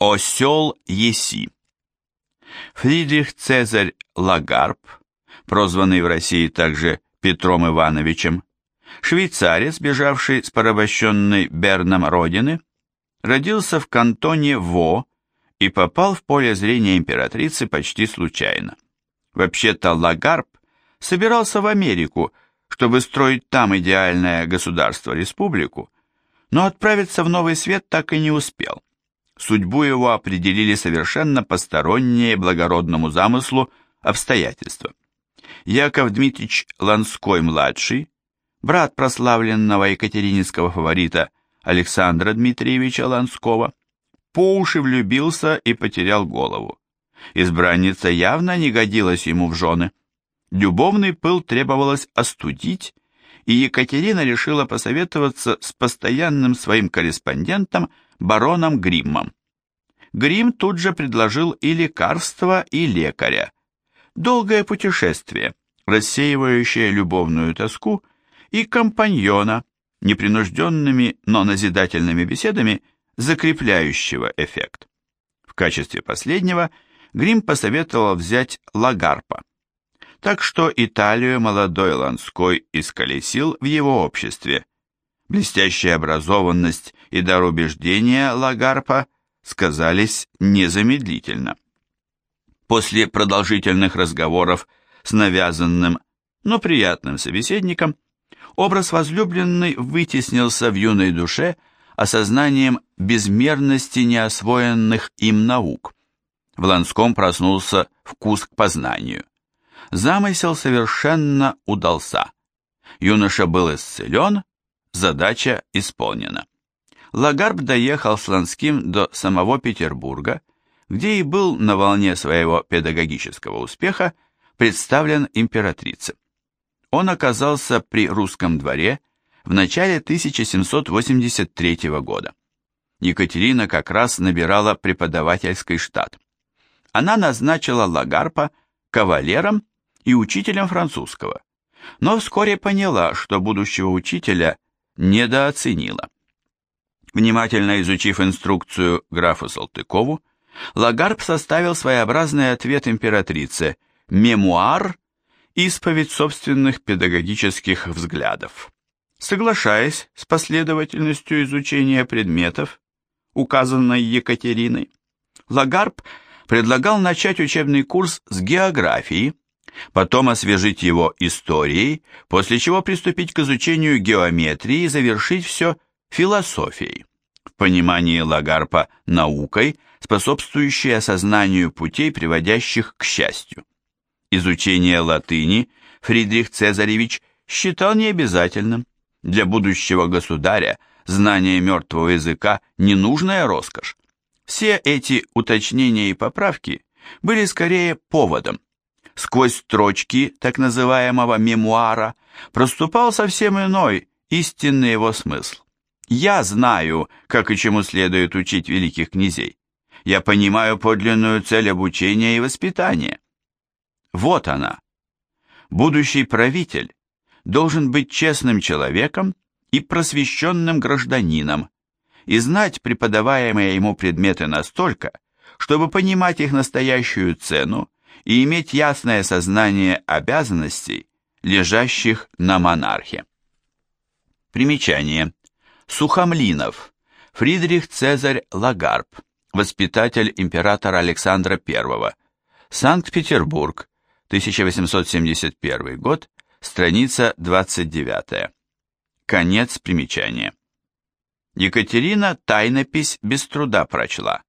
Осел Еси Фридрих Цезарь Лагарб, прозванный в России также Петром Ивановичем, швейцарец, бежавший с порабощенной Берном родины, родился в кантоне Во и попал в поле зрения императрицы почти случайно. Вообще-то Лагарб собирался в Америку, чтобы строить там идеальное государство-республику, но отправиться в Новый Свет так и не успел. Судьбу его определили совершенно посторонние благородному замыслу обстоятельства. Яков Дмитрич Ланской-младший, брат прославленного екатерининского фаворита Александра Дмитриевича Ланского, по уши влюбился и потерял голову. Избранница явно не годилась ему в жены. Любовный пыл требовалось остудить, и Екатерина решила посоветоваться с постоянным своим корреспондентом бароном Гриммом. Грим тут же предложил и лекарство, и лекаря. Долгое путешествие, рассеивающее любовную тоску, и компаньона, непринужденными, но назидательными беседами, закрепляющего эффект. В качестве последнего Грим посоветовал взять Лагарпа. Так что Италию молодой Ланской исколесил в его обществе. Блестящая образованность и дар убеждения Лагарпа сказались незамедлительно. После продолжительных разговоров с навязанным, но приятным собеседником, образ возлюбленной вытеснился в юной душе осознанием безмерности неосвоенных им наук. В Ланском проснулся вкус к познанию. Замысел совершенно удался. Юноша был исцелен, задача исполнена. Лагарб доехал с Ланским до самого Петербурга, где и был на волне своего педагогического успеха представлен императрице. Он оказался при русском дворе в начале 1783 года. Екатерина как раз набирала преподавательский штат. Она назначила Лагарпа кавалером и учителем французского, но вскоре поняла, что будущего учителя недооценила. Внимательно изучив инструкцию графу Салтыкову, Лагарб составил своеобразный ответ императрице «Мемуар. Исповедь собственных педагогических взглядов». Соглашаясь с последовательностью изучения предметов, указанной Екатериной, Лагарб предлагал начать учебный курс с географии, потом освежить его историей, после чего приступить к изучению геометрии и завершить все философией. В понимании Лагарпа наукой, способствующей осознанию путей, приводящих к счастью. Изучение латыни Фридрих Цезаревич считал необязательным. Для будущего государя знание мертвого языка – ненужная роскошь. Все эти уточнения и поправки были скорее поводом. Сквозь строчки так называемого мемуара проступал совсем иной, истинный его смысл. Я знаю, как и чему следует учить великих князей. Я понимаю подлинную цель обучения и воспитания. Вот она. Будущий правитель должен быть честным человеком и просвещенным гражданином, и знать преподаваемые ему предметы настолько, чтобы понимать их настоящую цену и иметь ясное сознание обязанностей, лежащих на монархе. Примечание. Сухомлинов, Фридрих Цезарь Лагарб, воспитатель императора Александра I, Санкт-Петербург, 1871 год, страница 29. Конец примечания. Екатерина тайнопись без труда прочла.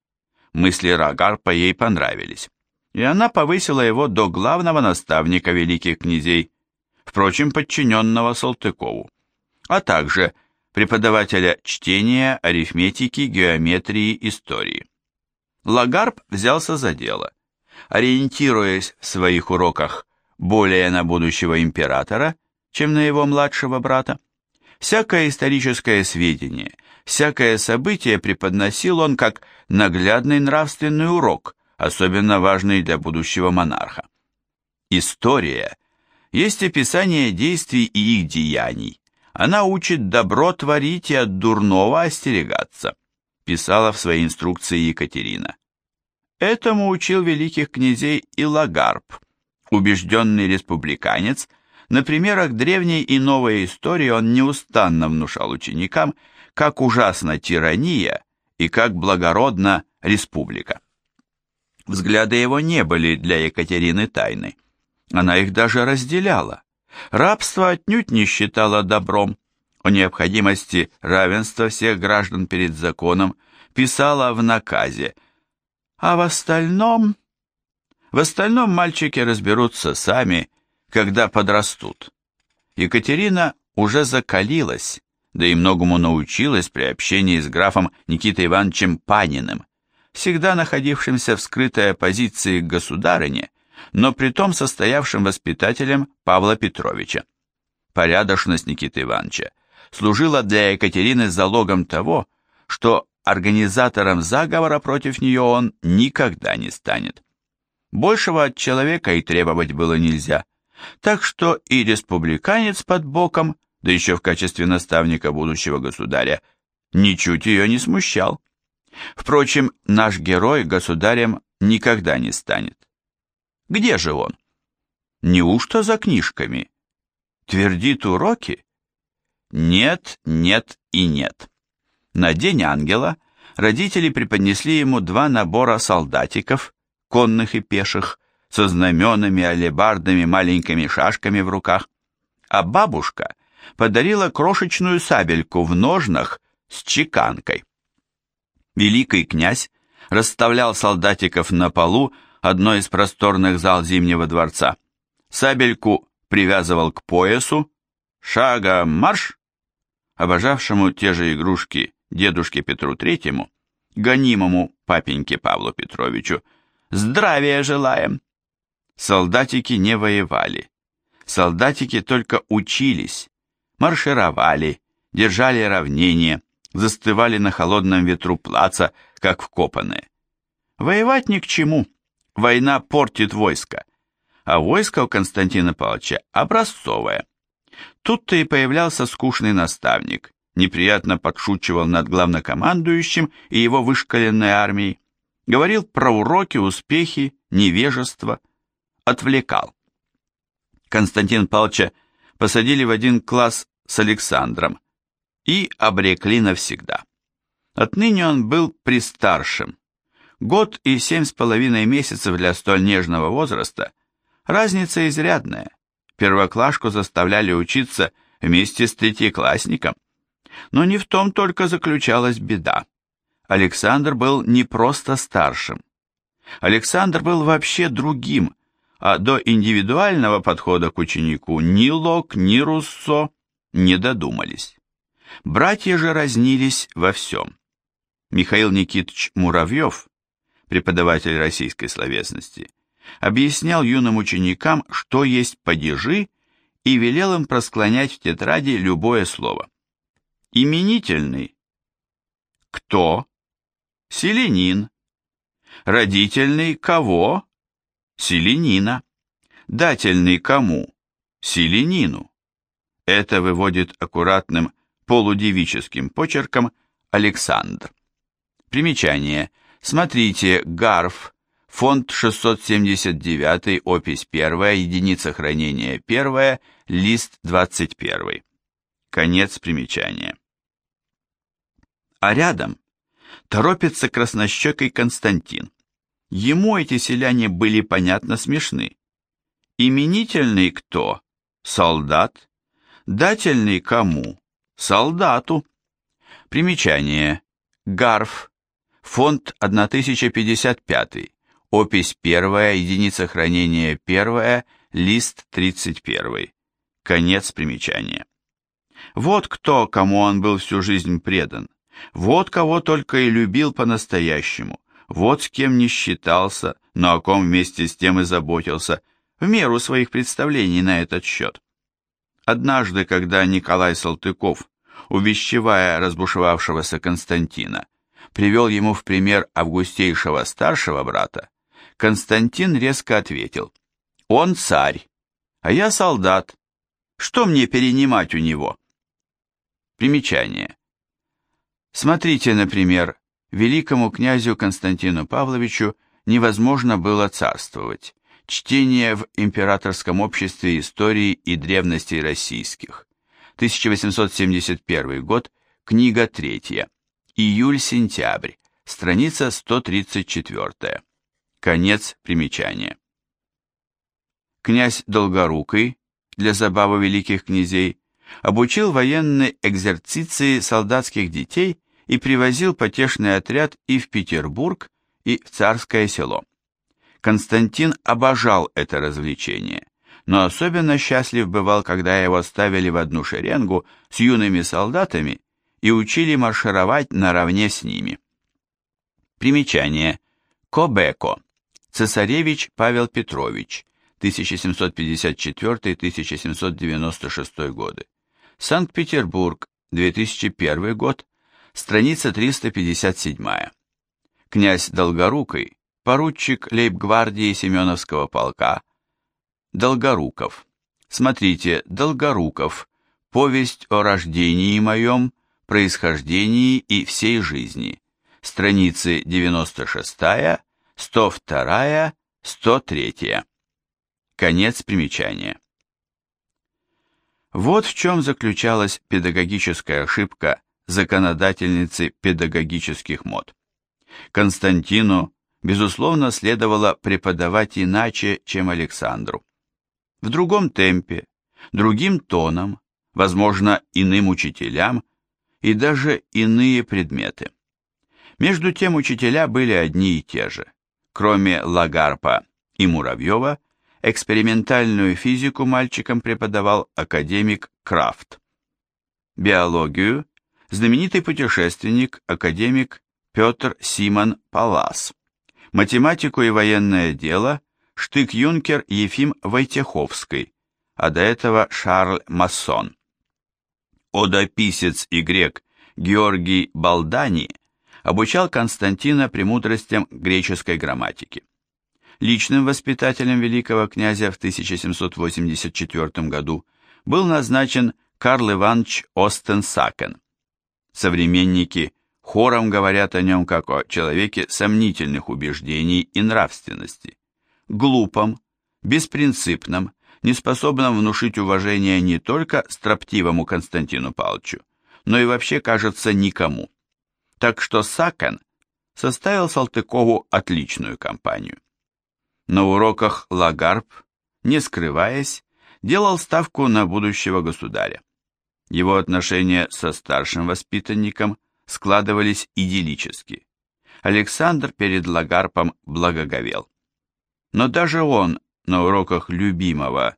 Мысли Лагарпа ей понравились, и она повысила его до главного наставника великих князей, впрочем, подчиненного Салтыкову, а также преподавателя чтения, арифметики, геометрии, истории. Лагарб взялся за дело. Ориентируясь в своих уроках более на будущего императора, чем на его младшего брата, всякое историческое сведение, всякое событие преподносил он как наглядный нравственный урок, особенно важный для будущего монарха. История есть описание действий и их деяний, она учит добро творить и от дурного остерегаться. писала в своей инструкции Екатерина. Этому учил великих князей и Лагарб, убежденный республиканец, на примерах древней и новой истории он неустанно внушал ученикам, как ужасна тирания и как благородна республика. Взгляды его не были для Екатерины тайны. Она их даже разделяла. Рабство отнюдь не считала добром. О необходимости равенства всех граждан перед законом писала в наказе – а в остальном... В остальном мальчики разберутся сами, когда подрастут. Екатерина уже закалилась, да и многому научилась при общении с графом Никитой Ивановичем Паниным, всегда находившимся в скрытой оппозиции к государыне, но притом состоявшим воспитателем Павла Петровича. Порядочность Никиты Ивановича служила для Екатерины залогом того, что организатором заговора против нее он никогда не станет. Большего от человека и требовать было нельзя, так что и республиканец под боком, да еще в качестве наставника будущего государя, ничуть ее не смущал. Впрочем, наш герой государем никогда не станет. Где же он? Неужто за книжками? Твердит уроки? Нет, нет и нет. На День Ангела родители преподнесли ему два набора солдатиков, конных и пеших, со знаменами, алебардами, маленькими шашками в руках, а бабушка подарила крошечную сабельку в ножнах с чеканкой. Великий князь расставлял солдатиков на полу одной из просторных зал Зимнего дворца. Сабельку привязывал к поясу, шага марш, обожавшему те же игрушки дедушке Петру Третьему, гонимому папеньке Павлу Петровичу, здравия желаем. Солдатики не воевали. Солдатики только учились, маршировали, держали равнение, застывали на холодном ветру плаца, как вкопанные. Воевать ни к чему. Война портит войско. А войско у Константина Павловича образцовое. Тут-то и появлялся скучный наставник, неприятно подшучивал над главнокомандующим и его вышкаленной армией, говорил про уроки, успехи, невежество, отвлекал. Константин Павловича посадили в один класс с Александром и обрекли навсегда. Отныне он был пристаршим. Год и семь с половиной месяцев для столь нежного возраста – разница изрядная. Первоклашку заставляли учиться вместе с третьеклассником – но не в том только заключалась беда. Александр был не просто старшим. Александр был вообще другим, а до индивидуального подхода к ученику ни Лок, ни Руссо не додумались. Братья же разнились во всем. Михаил Никитович Муравьев, преподаватель российской словесности, объяснял юным ученикам, что есть падежи, и велел им просклонять в тетради любое слово. Именительный. Кто? Селенин. Родительный кого? Селенина. Дательный кому? Селенину. Это выводит аккуратным полудевическим почерком Александр. Примечание. Смотрите, Гарф, фонд 679, опись 1, единица хранения 1, лист 21. Конец примечания а рядом торопится краснощекой Константин. Ему эти селяне были, понятно, смешны. Именительный кто? Солдат. Дательный кому? Солдату. Примечание. Гарф. Фонд 1055. Опись 1, единица хранения 1, лист 31. Конец примечания. Вот кто, кому он был всю жизнь предан. Вот кого только и любил по-настоящему, вот с кем не считался, но о ком вместе с тем и заботился, в меру своих представлений на этот счет. Однажды, когда Николай Салтыков, увещевая разбушевавшегося Константина, привел ему в пример августейшего старшего брата, Константин резко ответил, «Он царь, а я солдат. Что мне перенимать у него?» Примечание. Смотрите, например, великому князю Константину Павловичу невозможно было царствовать. Чтение в Императорском обществе истории и древностей российских. 1871 год, книга третья. Июль-сентябрь, страница 134. Конец примечания. Князь Долгорукий, для забавы великих князей, обучил военной экзерциции солдатских детей и привозил потешный отряд и в Петербург, и в Царское село. Константин обожал это развлечение, но особенно счастлив бывал, когда его ставили в одну шеренгу с юными солдатами и учили маршировать наравне с ними. Примечание. Кобеко. Цесаревич Павел Петрович, 1754-1796 годы. Санкт-Петербург, 2001 год, страница 357. Князь Долгорукий, поручик лейб-гвардии Семеновского полка, Долгоруков. Смотрите, Долгоруков, повесть о рождении моем, происхождении и всей жизни. Страницы 96, 102, 103. Конец примечания. Вот в чем заключалась педагогическая ошибка законодательницы педагогических мод. Константину безусловно, следовало преподавать иначе, чем Александру. В другом темпе, другим тоном, возможно, иным учителям и даже иные предметы. Между тем учителя были одни и те же. Кроме Лагарпа и Муравьева, экспериментальную физику мальчикам преподавал академик Крафт. Биологию – знаменитый путешественник, академик Петр Симон Палас математику и военное дело штык-юнкер Ефим Войтеховский, а до этого Шарль Массон. Одописец и грек Георгий Балдани обучал Константина премудростям греческой грамматики. Личным воспитателем великого князя в 1784 году был назначен Карл Иванович Остен-Сакен. Современники хором говорят о нем как о человеке сомнительных убеждений и нравственности, глупом, беспринципном, неспособном внушить уважение не только строптивому Константину Павловичу, но и вообще, кажется, никому. Так что Сакен составил Салтыкову отличную компанию. На уроках Лагарб, не скрываясь, делал ставку на будущего государя. Его отношения со старшим воспитанником – складывались идиллически. Александр перед Лагарпом благоговел. Но даже он на уроках любимого,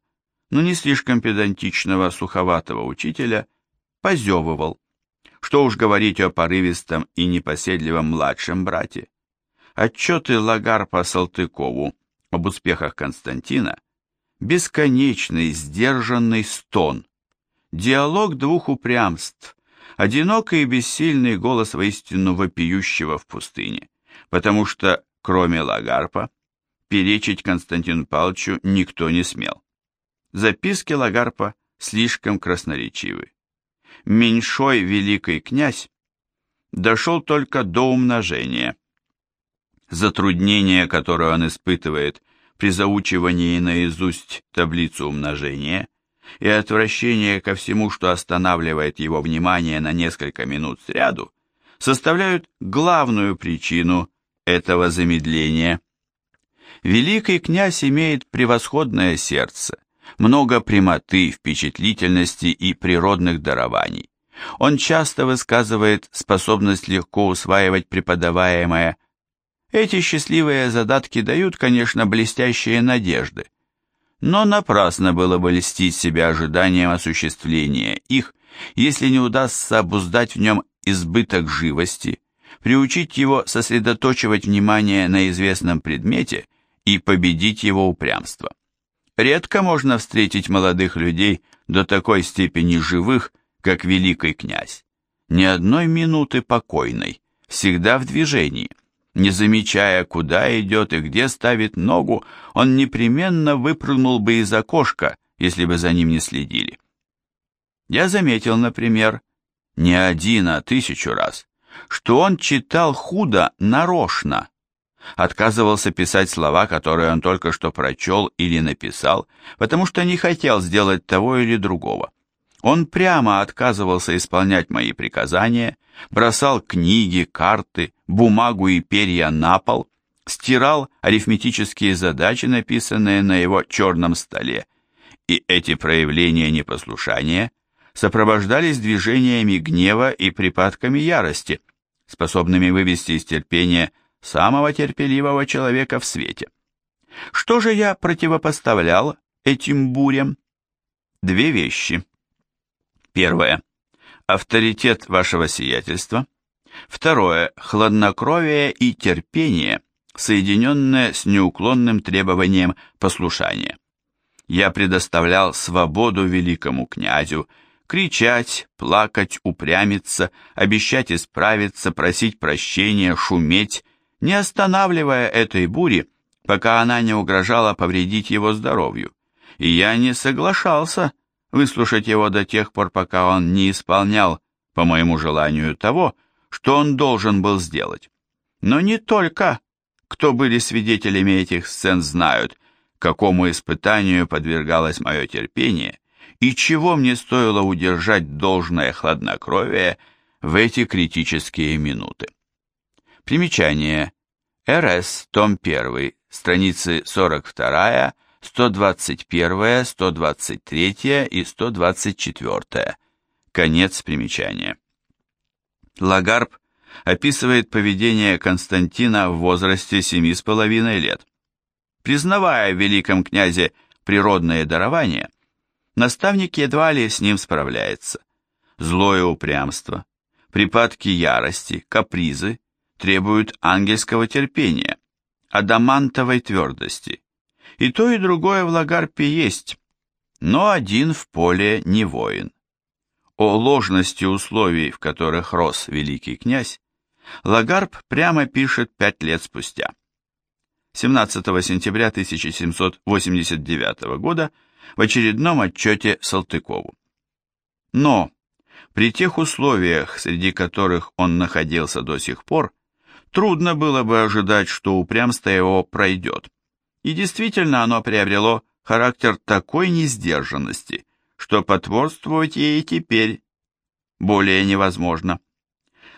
но не слишком педантичного суховатого учителя позевывал. Что уж говорить о порывистом и непоседливом младшем брате. Отчеты Лагарпа Салтыкову об успехах Константина – бесконечный сдержанный стон, диалог двух упрямств, одинокий и бессильный голос воистину вопиющего в пустыне, потому что, кроме Лагарпа, перечить Константину Павловичу никто не смел. Записки Лагарпа слишком красноречивы. Меньшой великий князь дошел только до умножения. Затруднение, которое он испытывает при заучивании наизусть таблицу умножения, и отвращение ко всему, что останавливает его внимание на несколько минут сряду, составляют главную причину этого замедления. Великий князь имеет превосходное сердце, много прямоты, впечатлительности и природных дарований. Он часто высказывает способность легко усваивать преподаваемое. Эти счастливые задатки дают, конечно, блестящие надежды, но напрасно было бы льстить себя ожиданием осуществления их, если не удастся обуздать в нем избыток живости, приучить его сосредоточивать внимание на известном предмете и победить его упрямство. Редко можно встретить молодых людей до такой степени живых, как великий князь. Ни одной минуты покойной, всегда в движении – не замечая, куда идет и где ставит ногу, он непременно выпрыгнул бы из окошка, если бы за ним не следили. Я заметил, например, не один, а тысячу раз, что он читал худо нарочно, отказывался писать слова, которые он только что прочел или написал, потому что не хотел сделать того или другого. Он прямо отказывался исполнять мои приказания, бросал книги, карты, бумагу и перья на пол, стирал арифметические задачи, написанные на его черном столе, и эти проявления непослушания сопровождались движениями гнева и припадками ярости, способными вывести из терпения самого терпеливого человека в свете. Что же я противопоставлял этим бурям? Две вещи. Первое. Авторитет вашего сиятельства. Второе. Хладнокровие и терпение, соединенное с неуклонным требованием послушания. Я предоставлял свободу великому князю, кричать, плакать, упрямиться, обещать исправиться, просить прощения, шуметь, не останавливая этой бури, пока она не угрожала повредить его здоровью. И я не соглашался выслушать его до тех пор, пока он не исполнял, по моему желанию, того, что он должен был сделать. Но не только, кто были свидетелями этих сцен, знают, какому испытанию подвергалось мое терпение и чего мне стоило удержать должное хладнокровие в эти критические минуты. Примечание. РС, том 1, страницы 42, 121, 123 и 124. Конец примечания. Лагарб описывает поведение Константина в возрасте семи с половиной лет. Признавая в великом князе природное дарование, наставник едва ли с ним справляется. Злое упрямство, припадки ярости, капризы требуют ангельского терпения, адамантовой твердости. И то, и другое в Лагарпе есть, но один в поле не воин. О ложности условий, в которых рос великий князь, Лагарб прямо пишет пять лет спустя. 17 сентября 1789 года в очередном отчете Салтыкову. Но при тех условиях, среди которых он находился до сих пор, Трудно было бы ожидать, что упрямство его пройдет. И действительно оно приобрело характер такой несдержанности, что потворствовать ей теперь более невозможно.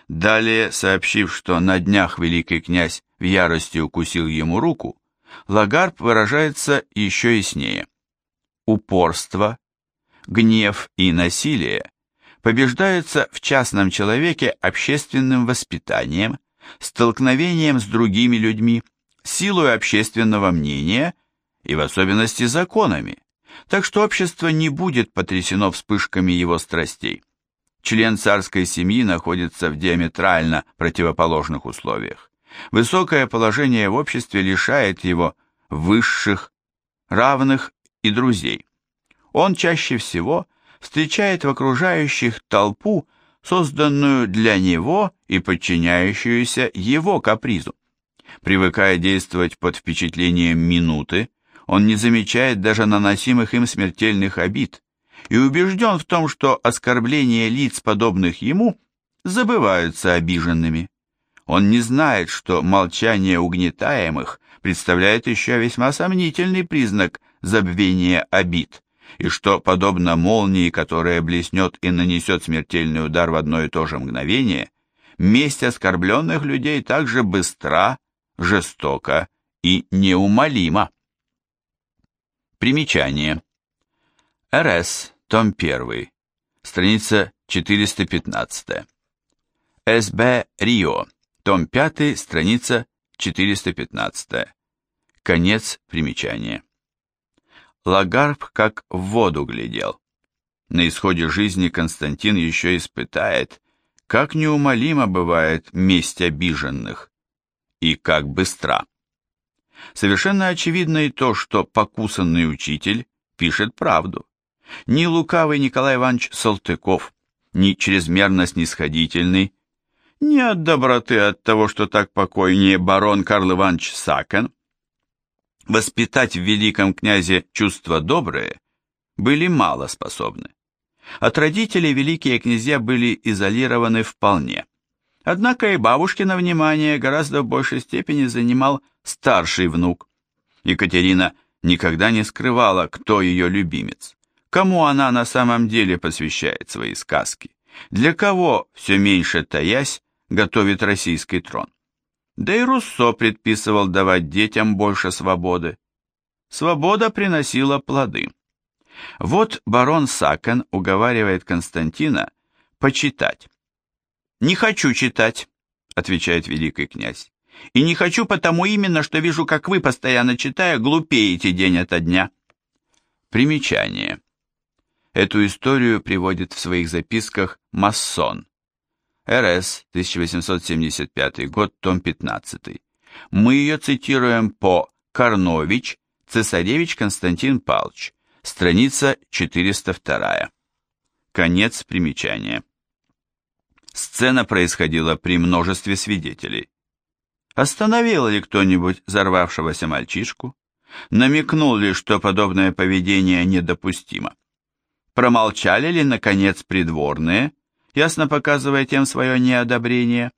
Далее, сообщив, что на днях великий князь в ярости укусил ему руку, Лагарб выражается еще яснее. Упорство, гнев и насилие побеждаются в частном человеке общественным воспитанием, столкновением с другими людьми, силой общественного мнения и в особенности законами, так что общество не будет потрясено вспышками его страстей. Член царской семьи находится в диаметрально противоположных условиях. Высокое положение в обществе лишает его высших, равных и друзей. Он чаще всего встречает в окружающих толпу, созданную для него и подчиняющуюся его капризу. Привыкая действовать под впечатлением минуты, он не замечает даже наносимых им смертельных обид и убежден в том, что оскорбления лиц, подобных ему, забываются обиженными. Он не знает, что молчание угнетаемых представляет еще весьма сомнительный признак забвения обид и что, подобно молнии, которая блеснет и нанесет смертельный удар в одно и то же мгновение, месть оскорбленных людей также быстра, жестока и неумолима. Примечание. РС, том 1, страница 415. СБ Рио, том 5, страница 415. Конец примечания. Лагарб как в воду глядел. На исходе жизни Константин еще испытает, как неумолимо бывает месть обиженных и как быстра. Совершенно очевидно и то, что покусанный учитель пишет правду. Ни лукавый Николай Иванович Салтыков, ни чрезмерно снисходительный, ни от доброты от того, что так покойнее барон Карл Иванович Сакен, воспитать в великом князе чувства добрые, были мало способны. От родителей великие князья были изолированы вполне. Однако и бабушкино внимание гораздо в большей степени занимал старший внук. Екатерина никогда не скрывала, кто ее любимец, кому она на самом деле посвящает свои сказки, для кого, все меньше таясь, готовит российский трон. Да и Руссо предписывал давать детям больше свободы. Свобода приносила плоды. Вот барон Сакен уговаривает Константина почитать. «Не хочу читать», — отвечает великий князь. «И не хочу потому именно, что вижу, как вы, постоянно читая, глупеете день ото дня». Примечание. Эту историю приводит в своих записках Массон. РС, 1875 год, том 15. Мы ее цитируем по Карнович, Цесаревич Константин Павлович, страница 402. Конец примечания. Сцена происходила при множестве свидетелей. Остановил ли кто-нибудь взорвавшегося мальчишку? Намекнул ли, что подобное поведение недопустимо? Промолчали ли, наконец, придворные, ясно показывая тем свое неодобрение?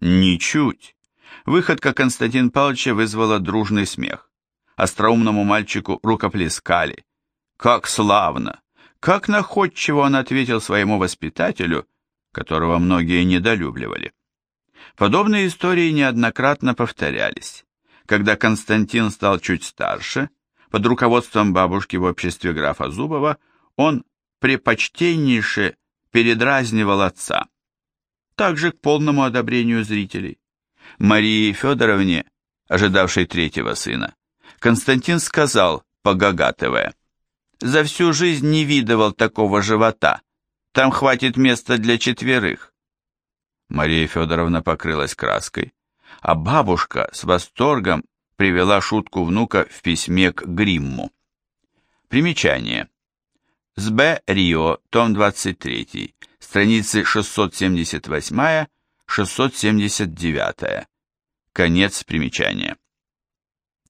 Ничуть. Выходка Константин Павловича вызвала дружный смех. Остроумному мальчику рукоплескали. Как славно! Как находчиво он ответил своему воспитателю, которого многие недолюбливали. Подобные истории неоднократно повторялись. Когда Константин стал чуть старше, под руководством бабушки в обществе графа Зубова, он препочтеннейше передразнивал отца, также к полному одобрению зрителей. Марии Федоровне, ожидавшей третьего сына, Константин сказал, погагатывая, «За всю жизнь не видывал такого живота, там хватит места для четверых». Мария Федоровна покрылась краской, а бабушка с восторгом привела шутку внука в письме к Гримму. Примечание. С Б. Рио, том 23, страницы 678-679. Конец примечания.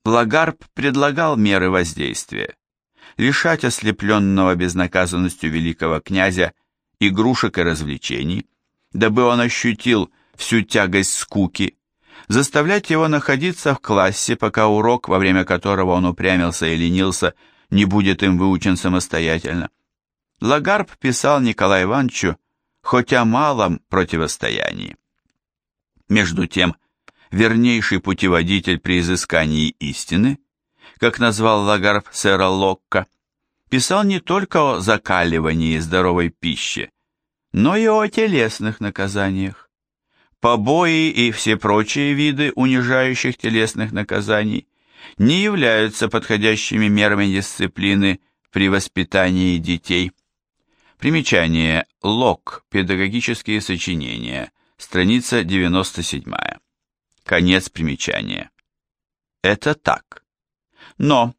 Лагарб предлагал меры воздействия. Лишать ослепленного безнаказанностью великого князя игрушек и развлечений, дабы он ощутил всю тягость скуки, заставлять его находиться в классе, пока урок, во время которого он упрямился и ленился, не будет им выучен самостоятельно. Лагарб писал Николаю Ивановичу хоть о малом противостоянии. Между тем, вернейший путеводитель при изыскании истины, как назвал Лагарб сэра Локка, писал не только о закаливании здоровой пищи, но и о телесных наказаниях. Побои и все прочие виды унижающих телесных наказаний не являются подходящими мерами дисциплины при воспитании детей. Примечание. Лок. Педагогические сочинения. Страница 97. Конец примечания. Это так. Но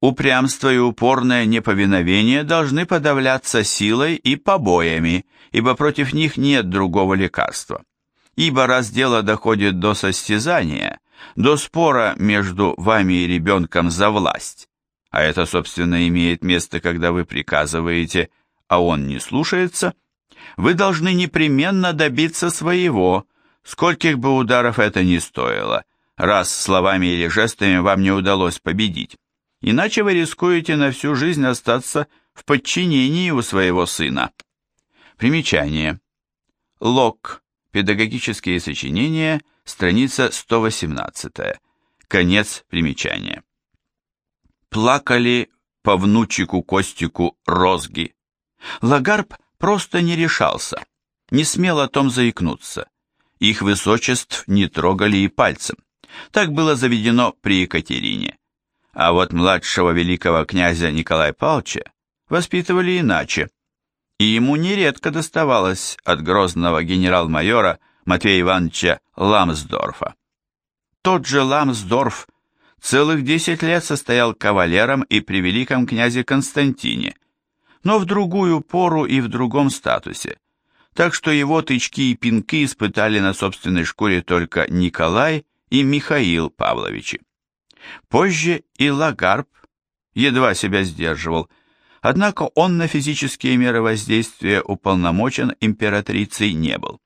упрямство и упорное неповиновение должны подавляться силой и побоями, ибо против них нет другого лекарства. Ибо раз дело доходит до состязания, до спора между вами и ребенком за власть, а это, собственно, имеет место, когда вы приказываете, а он не слушается, вы должны непременно добиться своего, скольких бы ударов это ни стоило, раз словами или жестами вам не удалось победить. Иначе вы рискуете на всю жизнь остаться в подчинении у своего сына. Примечание. Лок. Педагогические сочинения – страница 118, конец примечания. Плакали по внучику Костику розги. Лагарб просто не решался, не смел о том заикнуться. Их высочеств не трогали и пальцем. Так было заведено при Екатерине. А вот младшего великого князя Николая Павловича воспитывали иначе, и ему нередко доставалось от грозного генерал-майора Матвея Ивановича Ламсдорфа. Тот же Ламсдорф целых десять лет состоял кавалером и при великом князе Константине, но в другую пору и в другом статусе, так что его тычки и пинки испытали на собственной шкуре только Николай и Михаил Павловичи. Позже и Лагарб едва себя сдерживал, однако он на физические меры воздействия уполномочен императрицей не был.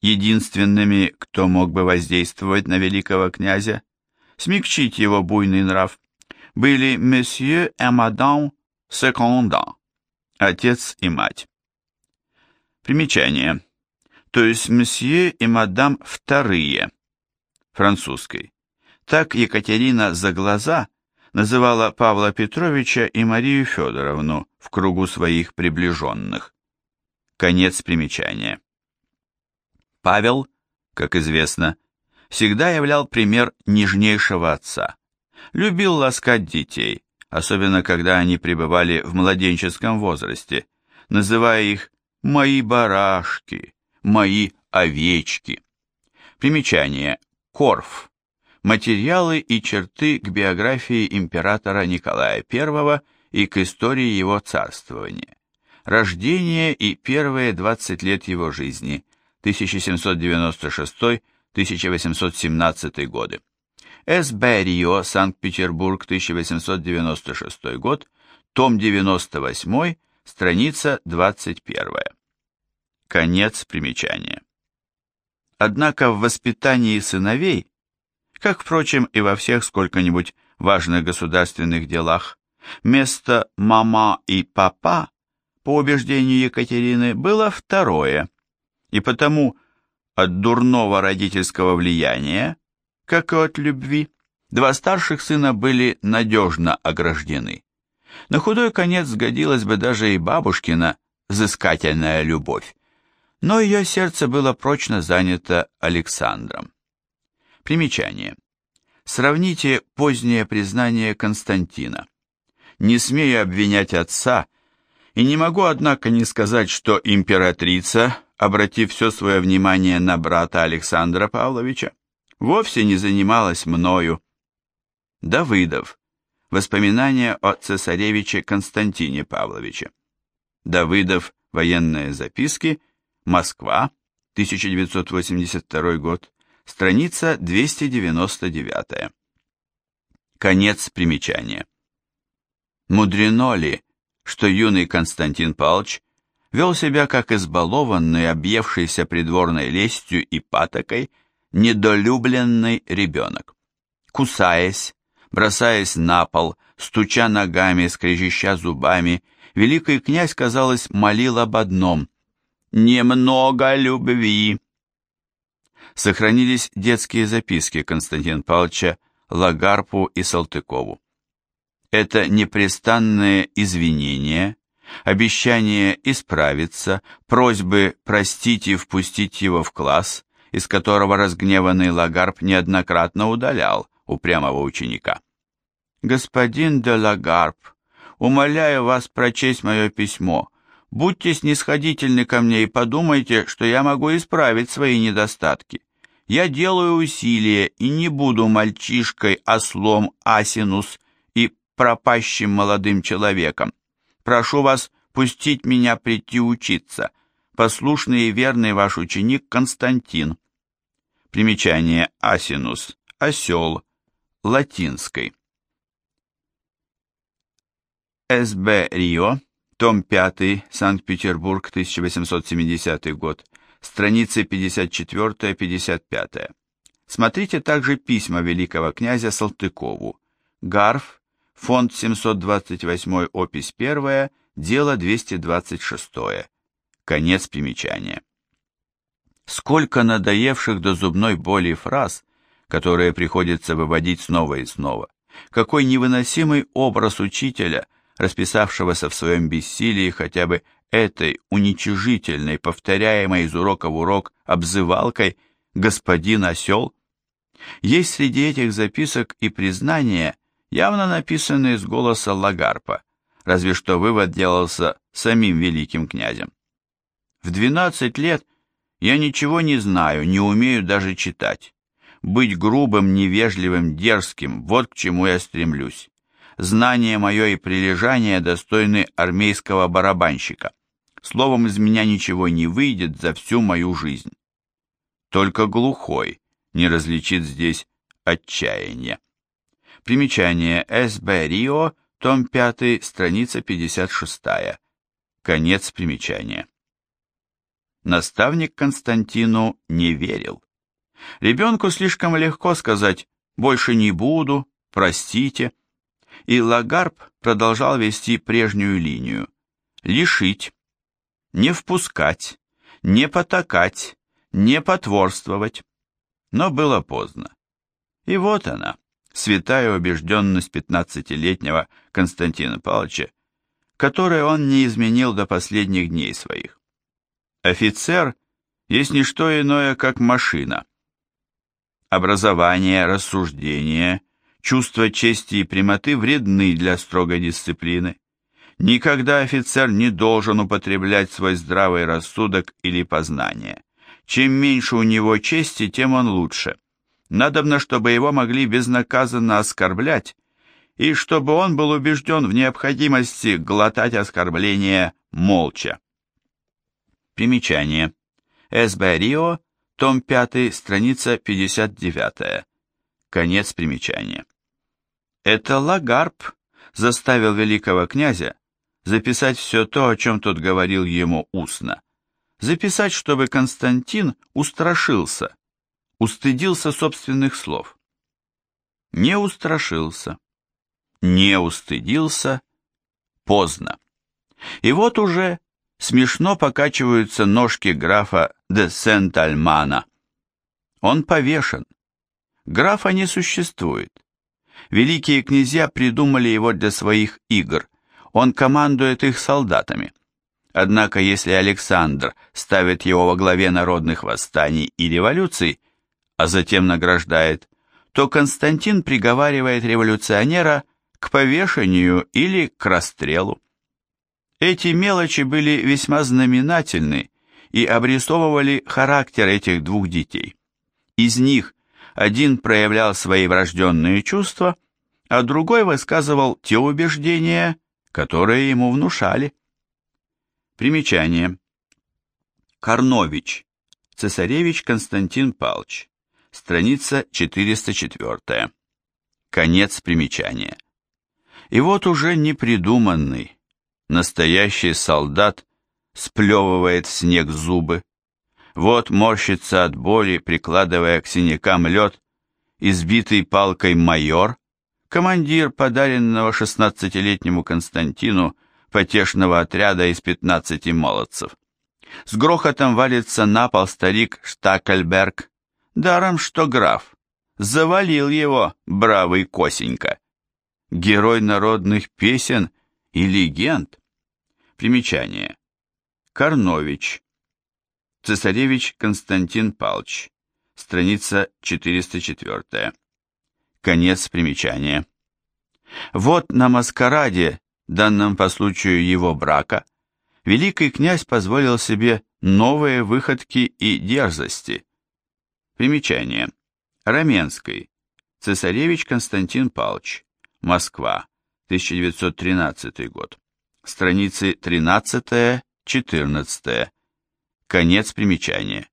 Единственными, кто мог бы воздействовать на великого князя, смягчить его буйный нрав, были месье и мадам Секондан, отец и мать. Примечание. То есть месье и мадам вторые, французской. Так Екатерина за глаза называла Павла Петровича и Марию Федоровну в кругу своих приближенных. Конец примечания. Павел, как известно, всегда являл пример нежнейшего отца. Любил ласкать детей, особенно когда они пребывали в младенческом возрасте, называя их «мои барашки», «мои овечки». Примечание. Корф. Материалы и черты к биографии императора Николая I и к истории его царствования. Рождение и первые 20 лет его жизни, 1796-1817 годы. С.Б. Рио, Санкт-Петербург, 1896 год, том 98, страница 21. Конец примечания. Однако в воспитании сыновей как, впрочем, и во всех сколько-нибудь важных государственных делах, место «мама» и «папа», по убеждению Екатерины, было второе, и потому от дурного родительского влияния, как и от любви, два старших сына были надежно ограждены. На худой конец сгодилась бы даже и бабушкина взыскательная любовь, но ее сердце было прочно занято Александром. Примечание. Сравните позднее признание Константина. Не смею обвинять отца, и не могу, однако, не сказать, что императрица, обратив все свое внимание на брата Александра Павловича, вовсе не занималась мною. Давыдов. Воспоминания о цесаревиче Константине Павловиче. Давыдов. Военные записки. Москва. 1982 год страница 299. Конец примечания. Мудрено ли, что юный Константин Павлович вел себя как избалованный, объевшийся придворной лестью и патокой, недолюбленный ребенок. Кусаясь, бросаясь на пол, стуча ногами, скрежеща зубами, великий князь, казалось, молил об одном — «Немного любви, сохранились детские записки Константина Павловича Лагарпу и Салтыкову. Это непрестанные извинения, обещание исправиться, просьбы простить и впустить его в класс, из которого разгневанный Лагарп неоднократно удалял упрямого ученика. «Господин де Лагарп, умоляю вас прочесть мое письмо. Будьте снисходительны ко мне и подумайте, что я могу исправить свои недостатки. Я делаю усилия и не буду мальчишкой, ослом, asinus и пропащим молодым человеком. Прошу вас пустить меня прийти учиться. Послушный и верный ваш ученик Константин. Примечание асинус, осел, латинской. С.Б. Рио том 5, Санкт-Петербург, 1870 год, страницы 54-55. Смотрите также письма великого князя Салтыкову. Гарф, фонд 728, опись 1, дело 226. Конец примечания. Сколько надоевших до зубной боли фраз, которые приходится выводить снова и снова. Какой невыносимый образ учителя – расписавшегося в своем бессилии хотя бы этой уничижительной, повторяемой из урока в урок обзывалкой «господин осел»? Есть среди этих записок и признания, явно написанные с голоса Лагарпа, разве что вывод делался самим великим князем. В двенадцать лет я ничего не знаю, не умею даже читать. Быть грубым, невежливым, дерзким – вот к чему я стремлюсь знание мое и прилежание достойны армейского барабанщика. Словом, из меня ничего не выйдет за всю мою жизнь. Только глухой не различит здесь отчаяние. Примечание С.Б. Рио, том 5, страница 56. Конец примечания. Наставник Константину не верил. Ребенку слишком легко сказать «больше не буду», «простите». И Лагарб продолжал вести прежнюю линию. Лишить, не впускать, не потакать, не потворствовать. Но было поздно. И вот она, святая убежденность пятнадцатилетнего Константина Павловича, которой он не изменил до последних дней своих. Офицер есть не что иное, как машина. Образование, рассуждение, чувство чести и прямоты вредны для строгой дисциплины. Никогда офицер не должен употреблять свой здравый рассудок или познание. Чем меньше у него чести, тем он лучше. Надобно, чтобы его могли безнаказанно оскорблять, и чтобы он был убежден в необходимости глотать оскорбления молча. Примечание. СБ Рио, том 5, страница 59. Конец примечания. Это Лагарб заставил великого князя записать все то, о чем тот говорил ему устно. Записать, чтобы Константин устрашился, устыдился собственных слов. Не устрашился, не устыдился, поздно. И вот уже смешно покачиваются ножки графа де Сент-Альмана. Он повешен. Графа не существует. Великие князья придумали его для своих игр. Он командует их солдатами. Однако, если Александр ставит его во главе народных восстаний и революций, а затем награждает, то Константин приговаривает революционера к повешению или к расстрелу. Эти мелочи были весьма знаменательны и обрисовывали характер этих двух детей. Из них один проявлял свои врожденные чувства, а другой высказывал те убеждения, которые ему внушали. Примечание. Карнович, цесаревич Константин Палч, страница 404. Конец примечания. И вот уже непридуманный, настоящий солдат сплевывает в снег зубы. Вот морщится от боли, прикладывая к синякам лед, избитый палкой майор, командир подаренного шестнадцатилетнему Константину потешного отряда из пятнадцати молодцев. С грохотом валится на пол старик Штакельберг, Даром, что граф. Завалил его, бравый Косенька. Герой народных песен и легенд. Примечание. Карнович. Цесаревич Константин Палч. Страница 404. Конец примечания. Вот на маскараде, данном по случаю его брака, великий князь позволил себе новые выходки и дерзости, Примечание. Раменской. Цесаревич Константин Палч. Москва. 1913 год. Страницы 13-14. Конец примечания.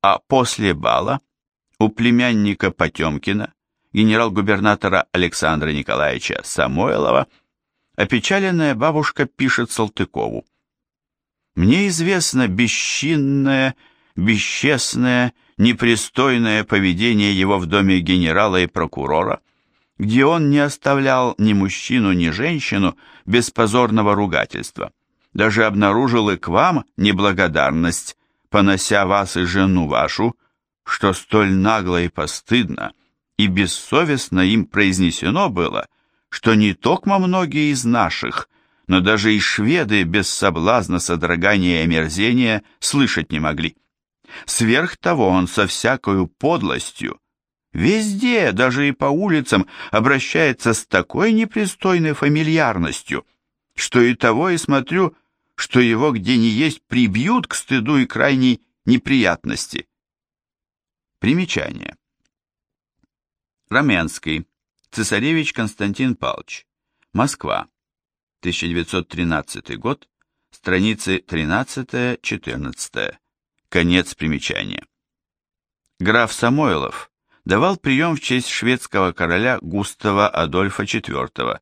А после бала у племянника Потемкина, генерал-губернатора Александра Николаевича Самойлова, опечаленная бабушка пишет Салтыкову. «Мне известно бесчинное, бесчестное непристойное поведение его в доме генерала и прокурора, где он не оставлял ни мужчину, ни женщину без позорного ругательства. Даже обнаружил и к вам неблагодарность, понося вас и жену вашу, что столь нагло и постыдно и бессовестно им произнесено было, что не токмо многие из наших, но даже и шведы без соблазна, содрогания и омерзения слышать не могли. Сверх того он со всякою подлостью, везде, даже и по улицам, обращается с такой непристойной фамильярностью, что и того и смотрю, что его где ни есть прибьют к стыду и крайней неприятности. Примечание. Раменский. Цесаревич Константин Павлович. Москва. 1913 год. Страницы 13-14. Конец примечания. Граф Самойлов давал прием в честь шведского короля Густава Адольфа IV,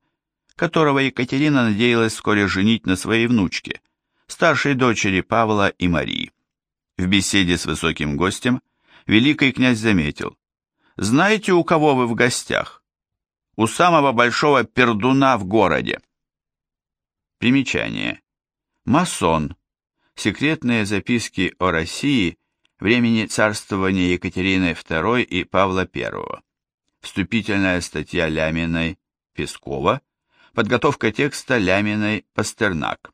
которого Екатерина надеялась вскоре женить на своей внучке, старшей дочери Павла и Марии. В беседе с высоким гостем великий князь заметил, «Знаете, у кого вы в гостях? У самого большого пердуна в городе». Примечание. Масон. Секретные записки о России времени царствования Екатерины II и Павла I. Вступительная статья Ляминой Пескова. Подготовка текста Ляминой Пастернак.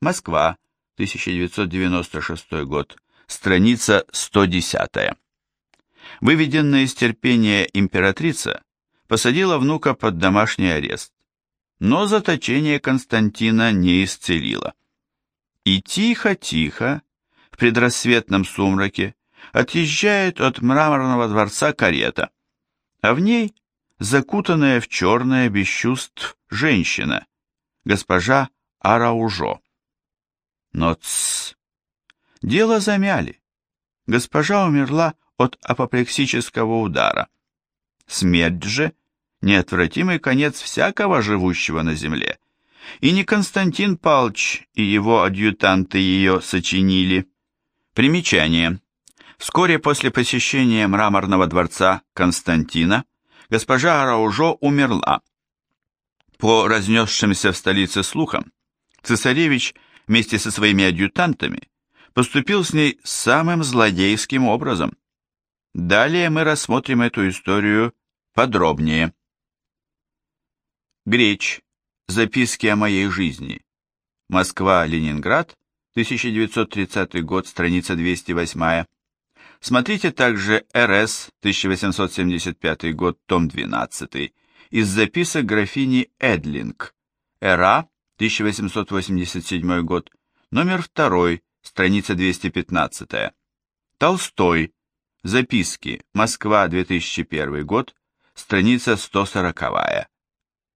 Москва, 1996 год. Страница 110. Выведенная из терпения императрица посадила внука под домашний арест, но заточение Константина не исцелило. И тихо-тихо, в предрассветном сумраке, отъезжает от мраморного дворца карета, а в ней закутанная в черное без чувств женщина, госпожа Араужо. Но тссс, дело замяли. Госпожа умерла от апоплексического удара. Смерть же – неотвратимый конец всякого живущего на земле. И не Константин Палч и его адъютанты ее сочинили. Примечание. Вскоре после посещения мраморного дворца Константина госпожа Араужо умерла. По разнесшимся в столице слухам, цесаревич вместе со своими адъютантами поступил с ней самым злодейским образом. Далее мы рассмотрим эту историю подробнее. Греч. Записки о моей жизни. Москва-Ленинград, 1930 год, страница 208. Смотрите также РС, 1875 год, том 12, из записок графини Эдлинг. ЭРА, 1887 год, номер 2, страница 215. Толстой. Записки. Москва, 2001 год, страница 140.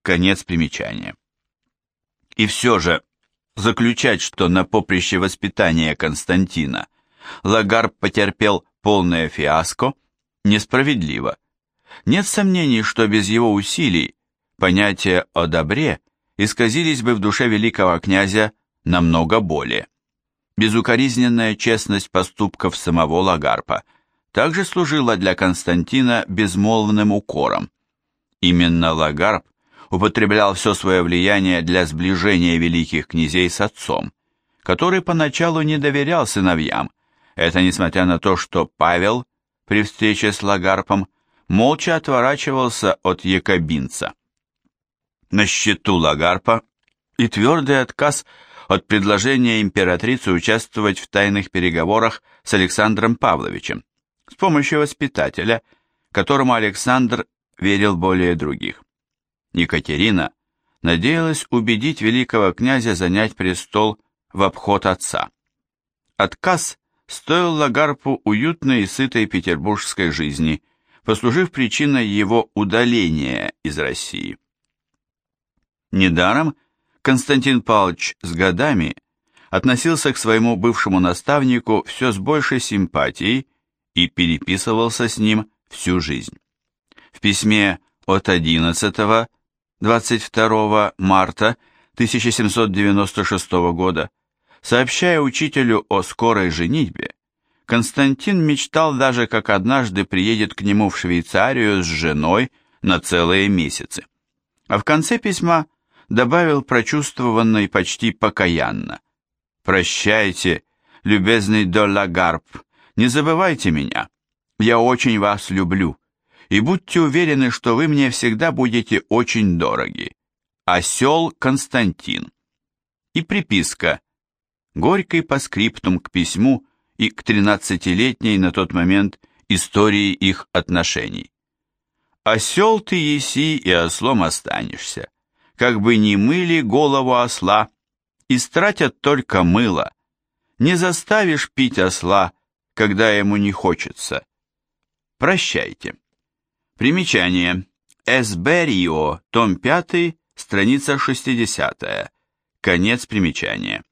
Конец примечания. И все же, заключать, что на поприще воспитания Константина Лагарб потерпел полное фиаско, несправедливо. Нет сомнений, что без его усилий понятия о добре исказились бы в душе великого князя намного более. Безукоризненная честность поступков самого Лагарпа также служила для Константина безмолвным укором. Именно Лагарб употреблял все свое влияние для сближения великих князей с отцом, который поначалу не доверял сыновьям, это несмотря на то, что Павел при встрече с Лагарпом молча отворачивался от якобинца. На счету Лагарпа и твердый отказ от предложения императрицы участвовать в тайных переговорах с Александром Павловичем с помощью воспитателя, которому Александр верил более других. Екатерина надеялась убедить великого князя занять престол в обход отца. Отказ стоил Лагарпу уютной и сытой петербургской жизни, послужив причиной его удаления из России. Недаром Константин Павлович с годами относился к своему бывшему наставнику все с большей симпатией и переписывался с ним всю жизнь. В письме от 11-22 марта 1796 года Сообщая учителю о скорой женитьбе, Константин мечтал даже, как однажды приедет к нему в Швейцарию с женой на целые месяцы. А в конце письма добавил прочувствованно и почти покаянно. «Прощайте, любезный Доллагарб, не забывайте меня. Я очень вас люблю, и будьте уверены, что вы мне всегда будете очень дороги. Осел Константин». И приписка горький по скриптум к письму и к тринадцатилетней на тот момент истории их отношений. «Осел ты еси и ослом останешься, как бы ни мыли голову осла, и стратят только мыло. Не заставишь пить осла, когда ему не хочется. Прощайте». Примечание. Эсберио, том 5, страница 60. Конец примечания.